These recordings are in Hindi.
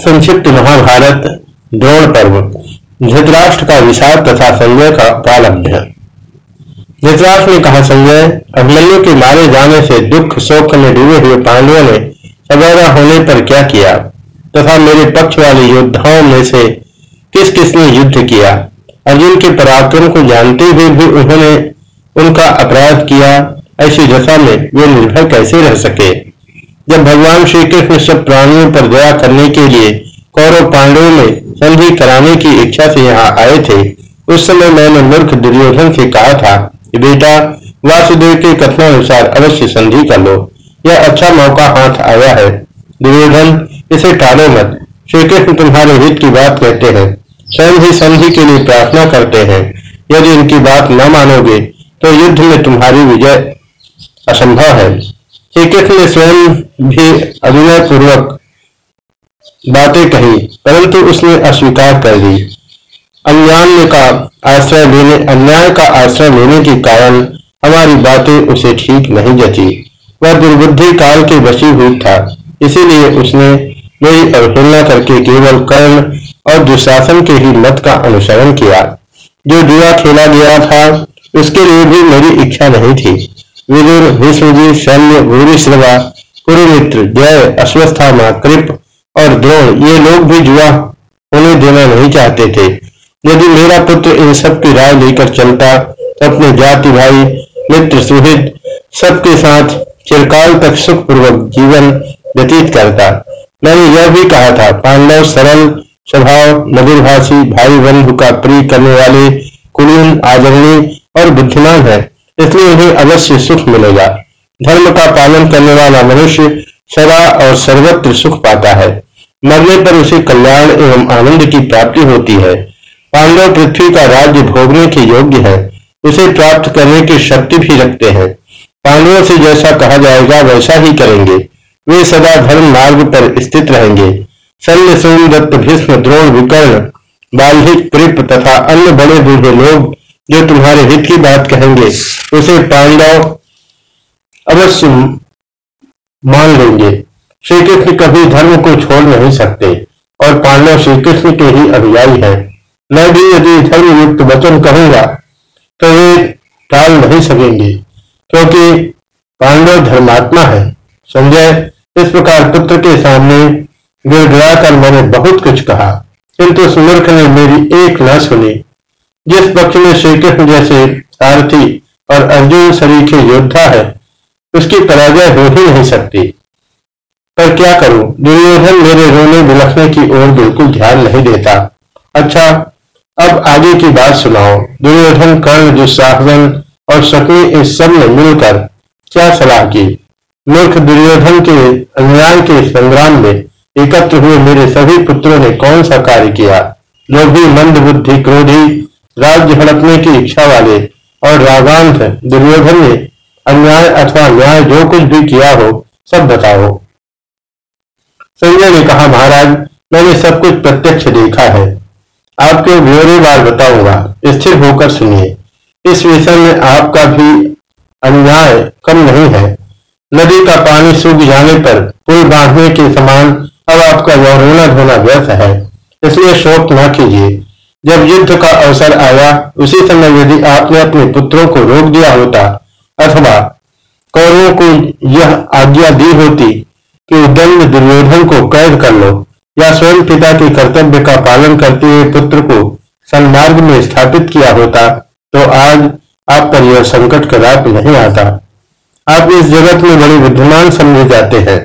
संक्षिप्त महाभारत, द्रोण पर्व, धृतराष्ट्र का विषाद तथा संजय का उपालभ्य धृतराष्ट्र ने कहा, संजय, अभिमन्यु के मारे जाने से दुख शोक में डूबे हुए पांडवों ने सवेरा होने पर क्या किया? तथा मेरे पक्ष वाले योद्धाओं में से किस किसने युद्ध किया? अर्जुन के पराक्रम को जानते हुए भी उन्होंने उनका अपराध किया, ऐसी दशा में वे निर्भर कैसे रह सके? जब भगवान श्री कृष्ण सब प्राणियों पर दया करने के लिए कौरव पांडवों में संधि कराने की इच्छा से यहाँ आए थे, उस समय मैंने मूर्ख दुर्योधन से कहा था कि बेटा, वासुदेव के कथनानुसार अवश्य संधि कर लो। यह अच्छा मौका हाथ आया है। दुर्योधन, इसे टालो मत। श्री कृष्ण तुम्हारे हित की बात कहते हैं। स्वयं ही संधि के लिए प्रार्थना करते हैं। यदि इनकी बात न मानोगे तो युद्ध में तुम्हारी विजय असंभव है। श्री कृष्ण ने स्वयं भी अभिनय पूर्वक बातें कही, परंतु उसने अस्वीकार कर दी। अन्याय का आश्रय लेने, अन्याय का आश्रय लेने के कारण हमारी बातें उसे ठीक नहीं जची। वह दुर्बुद्धि काल के वशी हुई था, इसीलिए उसने मेरी अवहेलना करके केवल कर्ण और दुशासन के ही मत का अनुसरण किया। जो जुआ खेला गया था, उसके लिए भी मेरी इच्छा नहीं थी। विदुर भीष्मजी शल्य भूरिश्रवा, कुरुमित्र, जय, अश्वस्थामा, कृप और द्रोण, ये लोग भी जुआ होने देना नहीं चाहते थे। यदि मेरा पुत्र इन सब की राय लेकर चलता तो अपने जाति भाई, मित्र सुहित सबके साथ चिरकाल तक सुखपूर्वक जीवन व्यतीत करता। मैंने यह भी कहा था, पांडव सरल स्वभाव, मधुरभाषी, भाई बंधु का प्रिय करने वाले कुलीन, आदरणीय और बुद्धिमान है। इसलिए उन्हें अवश्य सुख मिलेगा। धर्म का पालन करने वाला मनुष्य सदा और सर्वत्र सुख पाता है। मरने पर उसे कल्याण एवं आनंद की प्राप्ति होती है। पांडव पृथ्वी का राज्य भोगने के योग्य है। उसे प्राप्त करने की शक्ति भी रखते हैं। पांडवों से जैसा कहा जाएगा, वैसा ही करेंगे। वे सदा धर्म मार्ग पर स्थित रहेंगे। शल्य सोमदत्त, भीष्म, द्रोण, विकर्ण बाल्हिक कृप तथा अन्य बड़े बूढ़े लोग जो तुम्हारे हित की बात कहेंगे, उसे पांडव अवश्य मान लेंगे। श्री कृष्ण कभी धर्म को छोड़ नहीं सकते, और पांडव श्री कृष्ण के ही अनुयायी है। मैं भी यदि धर्म युक्त वचन कहूँगा तो वे टाल नहीं सकेंगे, क्योंकि पांडव धर्मात्मा है। संजय, इस प्रकार पुत्र के सामने गिड़गिड़ा कर मैंने बहुत कुछ कहा, किंतु सुमूर्ख ने मेरी एक न सुनी। जिस पक्ष में श्री कृष्ण जैसे सारथी और अर्जुन सरीखे योद्धा है, उसकी पराजय हो ही नहीं सकती। पर क्या करूँ? दुर्योधन मेरे रोने बिलखने की ओर बिल्कुल ध्यान नहीं देता। अच्छा अब आगे की बात सुनाओ। दुर्योधन कर्ण दुस्साहन और शक्ति इस सबने मिलकर क्या सलाह की? मूर्ख दुर्योधन के अन्याय के संग्राम में एकत्र हुए मेरे सभी पुत्रों ने कौन सा कार्य किया? जो भी मंद बुद्धि, क्रोधी राज्य हड़पने की इच्छा वाले और रागांत दुर्योधन ने अन्याय अथवा न्याय जो कुछ भी किया हो, सब बताओ। संजय ने कहा, महाराज, मैंने सब कुछ प्रत्यक्ष देखा है। आपके ब्यौरेवार बताऊँगा, स्थिर होकर सुनिए। इस विषय में आपका भी अन्याय कम नहीं है। नदी का पानी सूख जाने पर पुल बांधने के समान अब आपका यह रोना धोना व्यर्थ है, इसलिए शोक न कीजिए। जब युद्ध का अवसर आया, उसी समय यदि आपने अपने पुत्रों को रोक दिया होता, अथवा कौरवों को यह आज्ञा दी होती कि उद्दंड दुर्योधन को कैद कर लो, या स्वयं पिता के कर्तव्य का पालन करते हुए पुत्र को सन्मार्ग में स्थापित किया होता तो आज आप पर यह संकट कदाप नहीं आता। आप इस जगत में बड़े विद्यमान समझे जाते हैं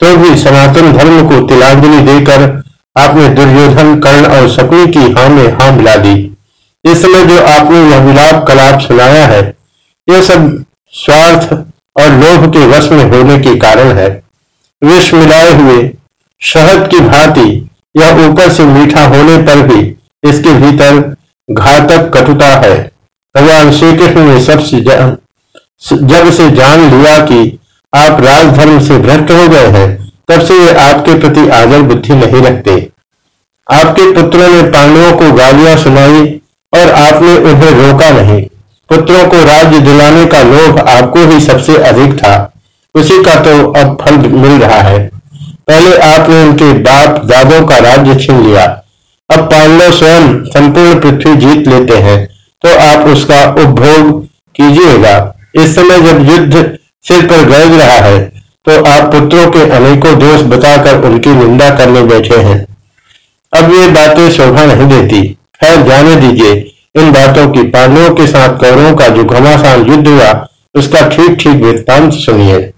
तो भी सनातन धर्म को तिलांजलि देकर आपने दुर्योधन कर्ण और शकुनी की हाँ में हाँ मिला दी। इस समय जो आपने यह विलाप कलाप सुनाया है यह सब स्वार्थ और लोभ के वश में होने के कारण है। विष मिलाए हुए शहद की भांति यह ऊपर से मीठा होने पर भी इसके भीतर घातक कटुता है। भगवान श्री कृष्ण ने सबसे जब से जान लिया कि आप राजधर्म से भ्रष्ट हो गए हैं तब से वे आपके प्रति आदर बुद्धि नहीं रखते। आपके पुत्रों ने पांडवों को गालियाँ सुनाई और आपने उन्हें रोका नहीं। पुत्रों को राज्य दिलाने का लोभ आपको ही सबसे अधिक था। उसी का तो अब फल मिल रहा है। पहले आपने उनके बाप दादों का राज्य छीन लिया। अब पांडव स्वयं संपूर्ण पृथ्वी जीत लेते हैं। तो आप उसका उपभोग कीजिएगा। इस समय जब युद्ध सिर पर गरज रहा है तो आप पुत्रों के अनेकों दोष बताकर उनकी निंदा करने बैठे हैं। अब ये बातें शोभा नहीं देती। खैर, जाने दीजिए, इन बातों की पांडवों के साथ कौरों का जो घमासान युद्ध हुआ, उसका ठीक ठीक वृत्तांत सुनिए।